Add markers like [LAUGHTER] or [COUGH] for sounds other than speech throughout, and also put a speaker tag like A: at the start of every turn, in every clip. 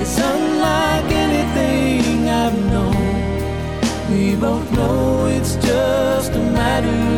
A: It's unlike anything I've known. We both know it's just a matter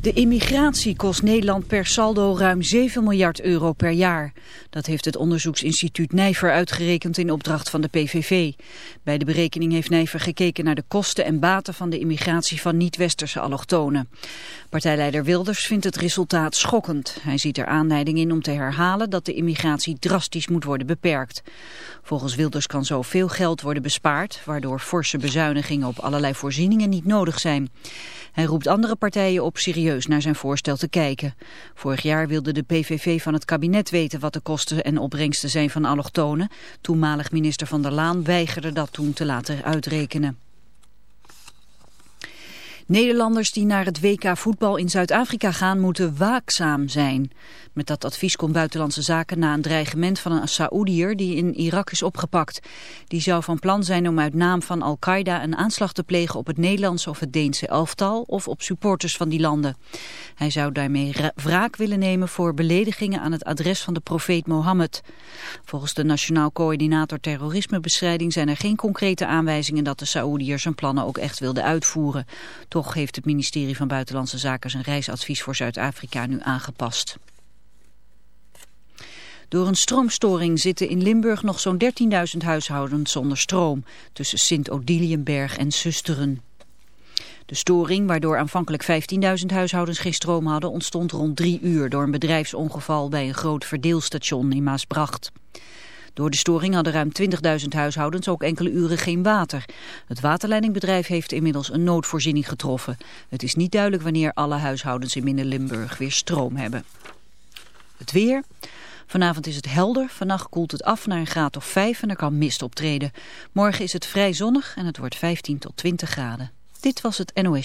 B: De immigratie kost Nederland per saldo ruim 7 miljard euro per jaar. Dat heeft het onderzoeksinstituut Nijver uitgerekend in opdracht van de PVV. Bij de berekening heeft Nijver gekeken naar de kosten en baten van de immigratie van niet-westerse allochtonen. Partijleider Wilders vindt het resultaat schokkend. Hij ziet er aanleiding in om te herhalen dat de immigratie drastisch moet worden beperkt. Volgens Wilders kan zo veel geld worden bespaard, waardoor forse bezuinigingen op allerlei voorzieningen niet nodig zijn. Hij roept andere partijen op serieus naar zijn voorstel te kijken. Vorig jaar wilde de PVV van het kabinet weten wat de kosten en opbrengsten zijn van allochtonen. Toenmalig minister Van der Laan weigerde dat toen te laten uitrekenen. Nederlanders die naar het WK voetbal in Zuid-Afrika gaan moeten waakzaam zijn. Met dat advies komt Buitenlandse Zaken na een dreigement van een Saoediër die in Irak is opgepakt. Die zou van plan zijn om uit naam van Al-Qaeda een aanslag te plegen op het Nederlandse of het Deense elftal of op supporters van die landen. Hij zou daarmee wraak willen nemen voor beledigingen aan het adres van de profeet Mohammed. Volgens de Nationaal Coördinator Terrorismebestrijding zijn er geen concrete aanwijzingen dat de Saoediër zijn plannen ook echt wilde uitvoeren. Toch heeft het ministerie van Buitenlandse Zaken zijn reisadvies voor Zuid-Afrika nu aangepast. Door een stroomstoring zitten in Limburg nog zo'n 13.000 huishoudens zonder stroom, tussen Sint-Odiliënberg en Susteren. De storing, waardoor aanvankelijk 15.000 huishoudens geen stroom hadden, ontstond rond drie uur door een bedrijfsongeval bij een groot verdeelstation in Maasbracht. Door de storing hadden ruim 20.000 huishoudens ook enkele uren geen water. Het waterleidingbedrijf heeft inmiddels een noodvoorziening getroffen. Het is niet duidelijk wanneer alle huishoudens in Midden-Limburg weer stroom hebben. Het weer... Vanavond is het helder, vannacht koelt het af naar een graad of 5 en er kan mist optreden. Morgen is het vrij zonnig en het wordt 15 tot 20 graden. Dit was het NOS.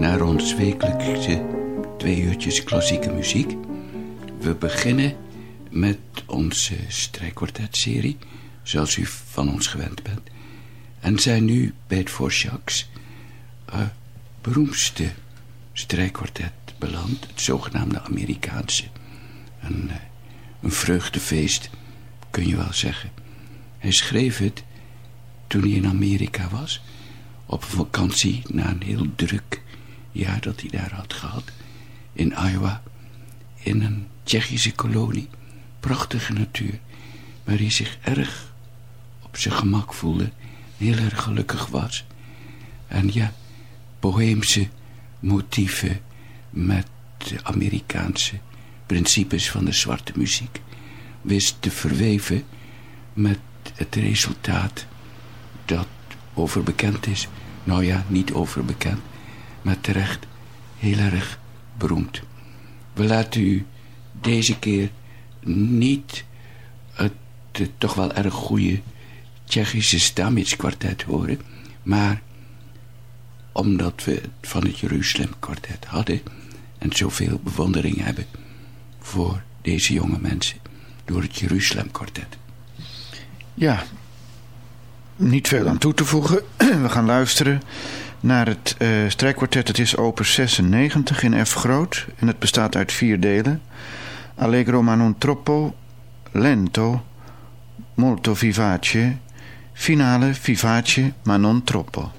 C: naar ons wekelijkse twee uurtjes klassieke muziek. We beginnen met onze strijkkwartetserie, zoals u van ons gewend bent. En zijn nu bij het Forsjaks uh, beroemdste strijkkwartet beland, het zogenaamde Amerikaanse. Een, uh, een vreugdefeest, kun je wel zeggen. Hij schreef het toen hij in Amerika was op vakantie na een heel druk jaar dat hij daar had gehad. In Iowa, in een Tsjechische kolonie, prachtige natuur. Waar hij zich erg op zijn gemak voelde. Heel erg gelukkig was. En ja, boheemse motieven met de Amerikaanse principes van de zwarte muziek wist te verweven met het resultaat dat overbekend is. Nou ja, niet overbekend, maar terecht heel erg beroemd. We laten u deze keer niet het, toch wel erg goede Tsjechische Stamitz kwartet horen, maar omdat we het van het Jeruzalem kwartet hadden en zoveel bewondering hebben voor deze jonge mensen door het Jeruzalem kwartet.
D: Ja, niet veel aan toe te voegen. [CLEARS THROAT] We gaan luisteren naar het uh, strijkkwartet. Het is opus 96 in F groot en het bestaat uit vier delen. Allegro ma non troppo, lento, molto vivace, finale vivace ma non troppo.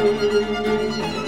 D: U